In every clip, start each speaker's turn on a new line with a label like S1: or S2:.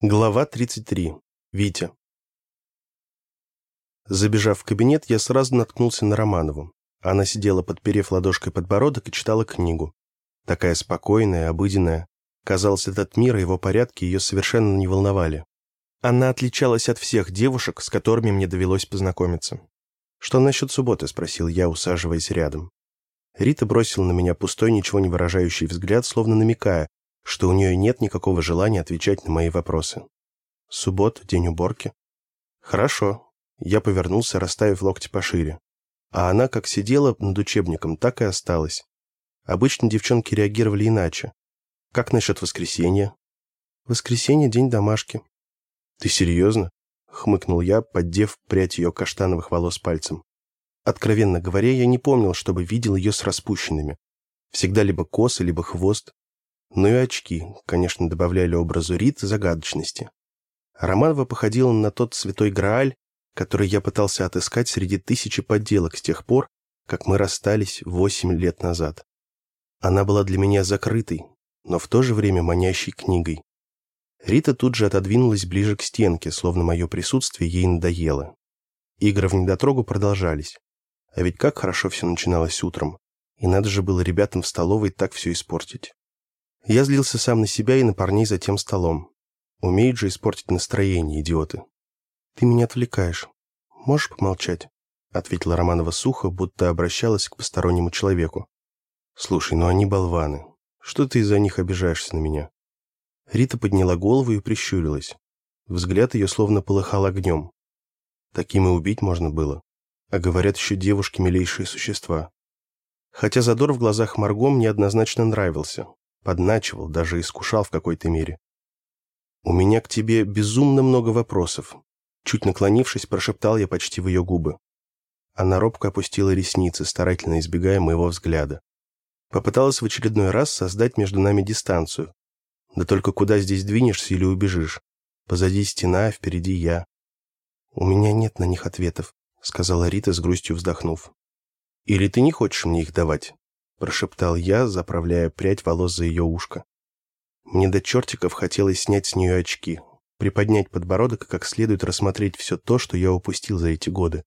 S1: Глава 33. Витя. Забежав в кабинет, я сразу наткнулся на Романову. Она сидела, подперев ладошкой подбородок, и читала книгу. Такая спокойная, обыденная. Казалось, этот мир и его порядки ее совершенно не волновали. Она отличалась от всех девушек, с которыми мне довелось познакомиться. «Что насчет субботы?» – спросил я, усаживаясь рядом. Рита бросила на меня пустой, ничего не выражающий взгляд, словно намекая, что у нее нет никакого желания отвечать на мои вопросы. Суббота, день уборки. Хорошо. Я повернулся, расставив локти пошире. А она как сидела над учебником, так и осталась. Обычно девчонки реагировали иначе. Как насчет воскресенья? Воскресенье – день домашки. Ты серьезно? Хмыкнул я, поддев прядь ее каштановых волос пальцем. Откровенно говоря, я не помнил, чтобы видел ее с распущенными. Всегда либо косы, либо хвост. Ну и очки, конечно, добавляли образу Рит загадочности. Романова походила на тот святой Грааль, который я пытался отыскать среди тысячи подделок с тех пор, как мы расстались восемь лет назад. Она была для меня закрытой, но в то же время манящей книгой. Рита тут же отодвинулась ближе к стенке, словно мое присутствие ей надоело. Игры в недотрогу продолжались. А ведь как хорошо все начиналось утром. И надо же было ребятам в столовой так все испортить. Я злился сам на себя и на парней за тем столом. Умеют же испортить настроение, идиоты. «Ты меня отвлекаешь. Можешь помолчать?» — ответила Романова сухо, будто обращалась к постороннему человеку. «Слушай, ну они болваны. Что ты из-за них обижаешься на меня?» Рита подняла голову и прищурилась. Взгляд ее словно полыхал огнем. Таким и убить можно было. А говорят еще девушки милейшие существа. Хотя задор в глазах Марго мне однозначно нравился подначивал, даже искушал в какой-то мере. «У меня к тебе безумно много вопросов», чуть наклонившись, прошептал я почти в ее губы. Она робко опустила ресницы, старательно избегая моего взгляда. Попыталась в очередной раз создать между нами дистанцию. Да только куда здесь двинешься или убежишь? Позади стена, а впереди я. «У меня нет на них ответов», — сказала Рита с грустью вздохнув. «Или ты не хочешь мне их давать?» Прошептал я, заправляя прядь волос за ее ушко. Мне до чертиков хотелось снять с нее очки, приподнять подбородок и как следует рассмотреть все то, что я упустил за эти годы.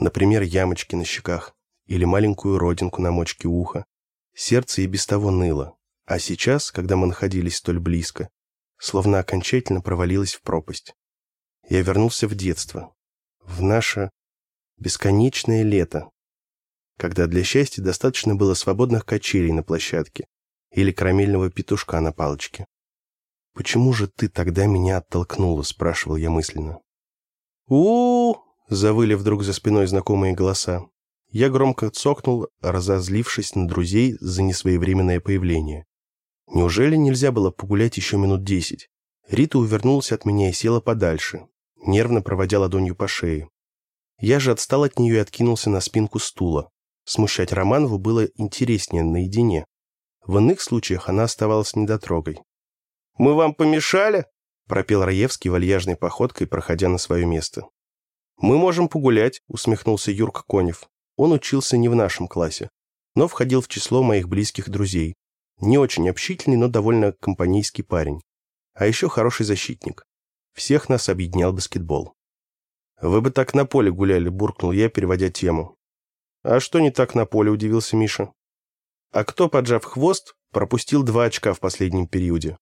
S1: Например, ямочки на щеках или маленькую родинку на мочке уха. Сердце и без того ныло, а сейчас, когда мы находились столь близко, словно окончательно провалилось в пропасть. Я вернулся в детство, в наше бесконечное лето, когда для счастья достаточно было свободных качелей на площадке или карамельного петушка на палочке. «Почему же ты тогда меня оттолкнула?» – спрашивал я мысленно. у, завыли вдруг за спиной знакомые голоса. Я громко цокнул, разозлившись на друзей за несвоевременное появление. Неужели нельзя было погулять еще минут десять? Рита увернулась от меня и села подальше, нервно проводя ладонью по шее. Я же отстал от нее и откинулся на спинку стула. Смущать Романову было интереснее наедине. В иных случаях она оставалась недотрогой. «Мы вам помешали?» – пропел Раевский вальяжной походкой, проходя на свое место. «Мы можем погулять», – усмехнулся Юрка Конев. Он учился не в нашем классе, но входил в число моих близких друзей. Не очень общительный, но довольно компанейский парень. А еще хороший защитник. Всех нас объединял баскетбол. «Вы бы так на поле гуляли», – буркнул я, переводя тему. «А что не так на поле?» – удивился Миша. «А кто, поджав хвост, пропустил два очка в последнем периоде?»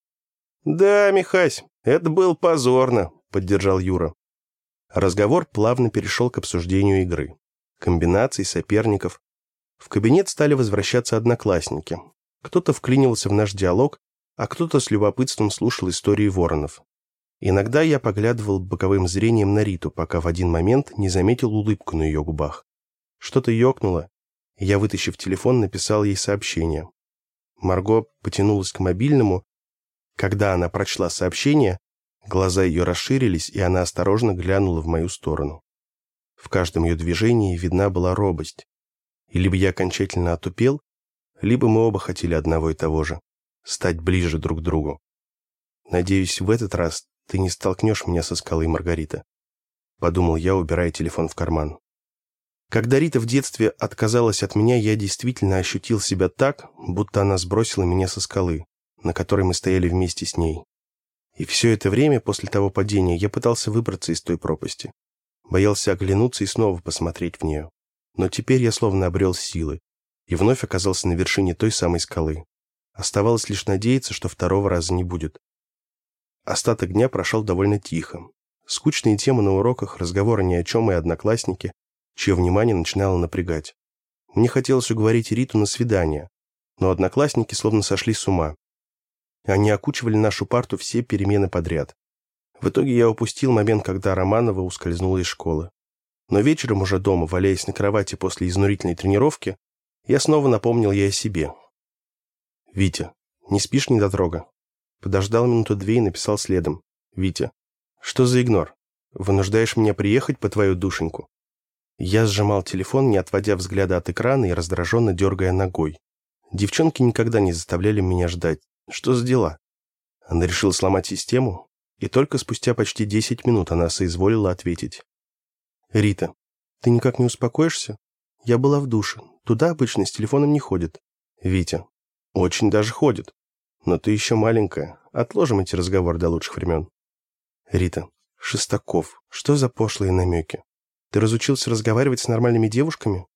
S1: «Да, Михась, это был позорно», – поддержал Юра. Разговор плавно перешел к обсуждению игры. Комбинаций, соперников. В кабинет стали возвращаться одноклассники. Кто-то вклинивался в наш диалог, а кто-то с любопытством слушал истории воронов. Иногда я поглядывал боковым зрением на Риту, пока в один момент не заметил улыбку на ее губах. Что-то ёкнуло, я, вытащив телефон, написал ей сообщение. Марго потянулась к мобильному. Когда она прочла сообщение, глаза ее расширились, и она осторожно глянула в мою сторону. В каждом ее движении видна была робость. И либо я окончательно отупел, либо мы оба хотели одного и того же — стать ближе друг к другу. Надеюсь, в этот раз ты не столкнешь меня со скалой, Маргарита. Подумал я, убирая телефон в карман. Когда Рита в детстве отказалась от меня, я действительно ощутил себя так, будто она сбросила меня со скалы, на которой мы стояли вместе с ней. И все это время после того падения я пытался выбраться из той пропасти. Боялся оглянуться и снова посмотреть в нее. Но теперь я словно обрел силы и вновь оказался на вершине той самой скалы. Оставалось лишь надеяться, что второго раза не будет. Остаток дня прошел довольно тихо. Скучные темы на уроках, разговоры ни о чем и одноклассники, чье внимание начинало напрягать. Мне хотелось уговорить Риту на свидание, но одноклассники словно сошли с ума. Они окучивали нашу парту все перемены подряд. В итоге я упустил момент, когда Романова ускользнула из школы. Но вечером уже дома, валяясь на кровати после изнурительной тренировки, я снова напомнил ей о себе. «Витя, не спишь, недотрога?» Подождал минуту две и написал следом. «Витя, что за игнор? Вынуждаешь меня приехать по твою душеньку?» Я сжимал телефон, не отводя взгляда от экрана и раздраженно дергая ногой. Девчонки никогда не заставляли меня ждать. Что за дела? Она решила сломать систему, и только спустя почти 10 минут она соизволила ответить. «Рита, ты никак не успокоишься? Я была в душе. Туда обычно с телефоном не ходит». «Витя, очень даже ходит. Но ты еще маленькая. Отложим эти разговоры до лучших времен». «Рита, Шестаков, что за пошлые намеки? Ты разучился разговаривать с нормальными девушками?»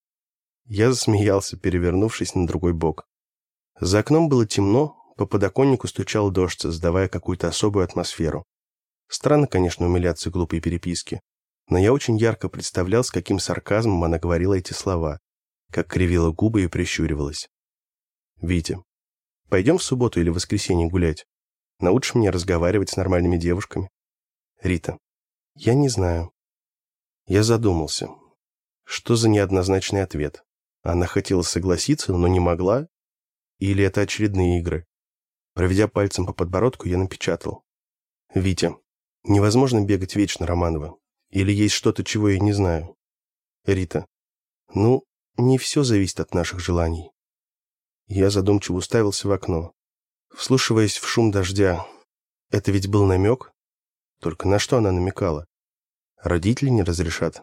S1: Я засмеялся, перевернувшись на другой бок. За окном было темно, по подоконнику стучал дождь, создавая какую-то особую атмосферу. Странно, конечно, умиляться глупой переписке, но я очень ярко представлял, с каким сарказмом она говорила эти слова, как кривила губы и прищуривалась. «Витя, пойдем в субботу или воскресенье гулять? Научишь мне разговаривать с нормальными девушками?» «Рита, я не знаю». Я задумался. Что за неоднозначный ответ? Она хотела согласиться, но не могла? Или это очередные игры? Проведя пальцем по подбородку, я напечатал. «Витя, невозможно бегать вечно, Романова. Или есть что-то, чего я не знаю?» «Рита, ну, не все зависит от наших желаний». Я задумчиво уставился в окно. Вслушиваясь в шум дождя, это ведь был намек? Только на что она намекала? Родители не разрешат.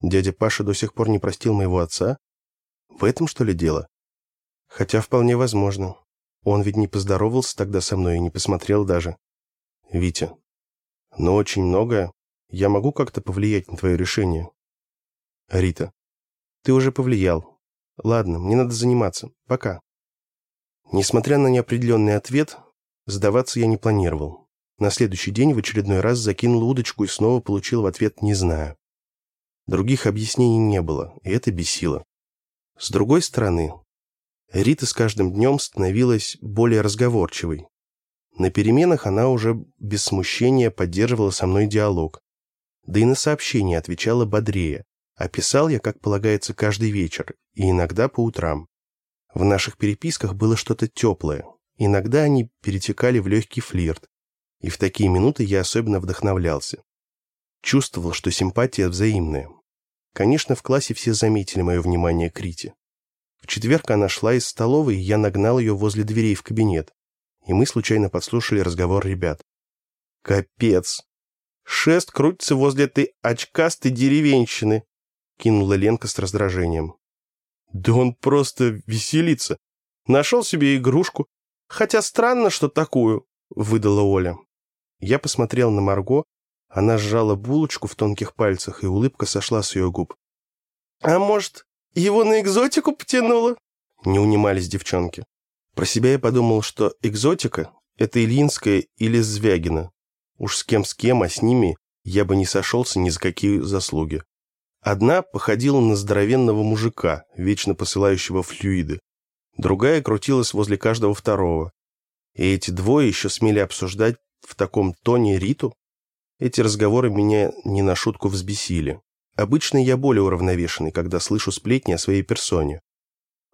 S1: Дядя Паша до сих пор не простил моего отца? В этом, что ли, дело? Хотя вполне возможно. Он ведь не поздоровался тогда со мной и не посмотрел даже. Витя, но очень многое. Я могу как-то повлиять на твое решение? Рита, ты уже повлиял. Ладно, мне надо заниматься. Пока. Несмотря на неопределенный ответ, сдаваться я не планировал. На следующий день в очередной раз закинул удочку и снова получил в ответ «не знаю». Других объяснений не было, и это бесило. С другой стороны, Рита с каждым днем становилась более разговорчивой. На переменах она уже без смущения поддерживала со мной диалог. Да и на сообщения отвечала бодрее. А писал я, как полагается, каждый вечер, и иногда по утрам. В наших переписках было что-то теплое. Иногда они перетекали в легкий флирт. И в такие минуты я особенно вдохновлялся. Чувствовал, что симпатия взаимная. Конечно, в классе все заметили мое внимание к Рите. В четверг она шла из столовой, и я нагнал ее возле дверей в кабинет. И мы случайно подслушали разговор ребят. «Капец! Шест крутится возле этой очкастой деревенщины!» кинула Ленка с раздражением. «Да он просто веселится. Нашел себе игрушку. Хотя странно, что такую», — выдала Оля. Я посмотрел на Марго. Она сжала булочку в тонких пальцах, и улыбка сошла с ее губ. «А может, его на экзотику потянуло?» Не унимались девчонки. Про себя я подумал, что экзотика — это Ильинская или Звягина. Уж с кем с кем, а с ними я бы не сошелся ни за какие заслуги. Одна походила на здоровенного мужика, вечно посылающего флюиды. Другая крутилась возле каждого второго. И эти двое еще смели обсуждать в таком тоне Риту? Эти разговоры меня не на шутку взбесили. Обычно я более уравновешенный, когда слышу сплетни о своей персоне.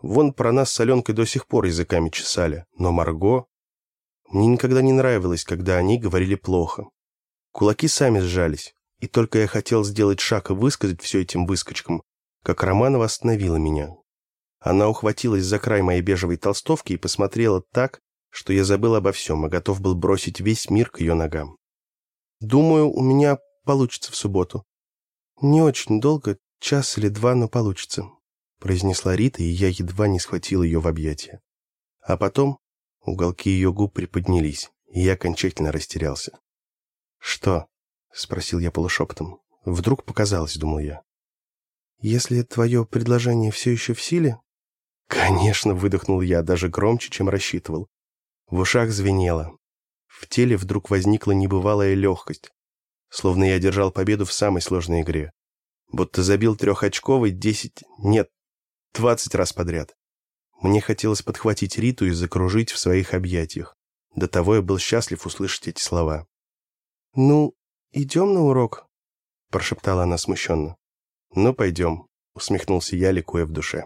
S1: Вон про нас с Аленкой до сих пор языками чесали, но Марго... Мне никогда не нравилось, когда они говорили плохо. Кулаки сами сжались, и только я хотел сделать шаг и высказать все этим выскочкам, как Романова остановила меня. Она ухватилась за край моей бежевой толстовки и посмотрела так, что я забыл обо всем и готов был бросить весь мир к ее ногам. «Думаю, у меня получится в субботу», «Не очень долго, час или два, но получится», — произнесла Рита, и я едва не схватил ее в объятия. А потом уголки ее губ приподнялись, И я окончательно растерялся. «Что?» — спросил я полушепотом. Вдруг показалось, думал я. «Если твое предложение все еще в силе...» «Конечно», — выдохнул я, даже громче, чем рассчитывал. В ушах звенело. В теле вдруг возникла небывалая легкость, словно я одержал победу в самой сложной игре. Будто забил трехочковый десять, нет, двадцать раз подряд. Мне хотелось подхватить Риту и закружить в своих объятиях. До того я был счастлив услышать эти слова. «Ну, идем на урок?» – прошептала она смущенно. «Ну, пойдем», – усмехнулся я, ликуя в душе.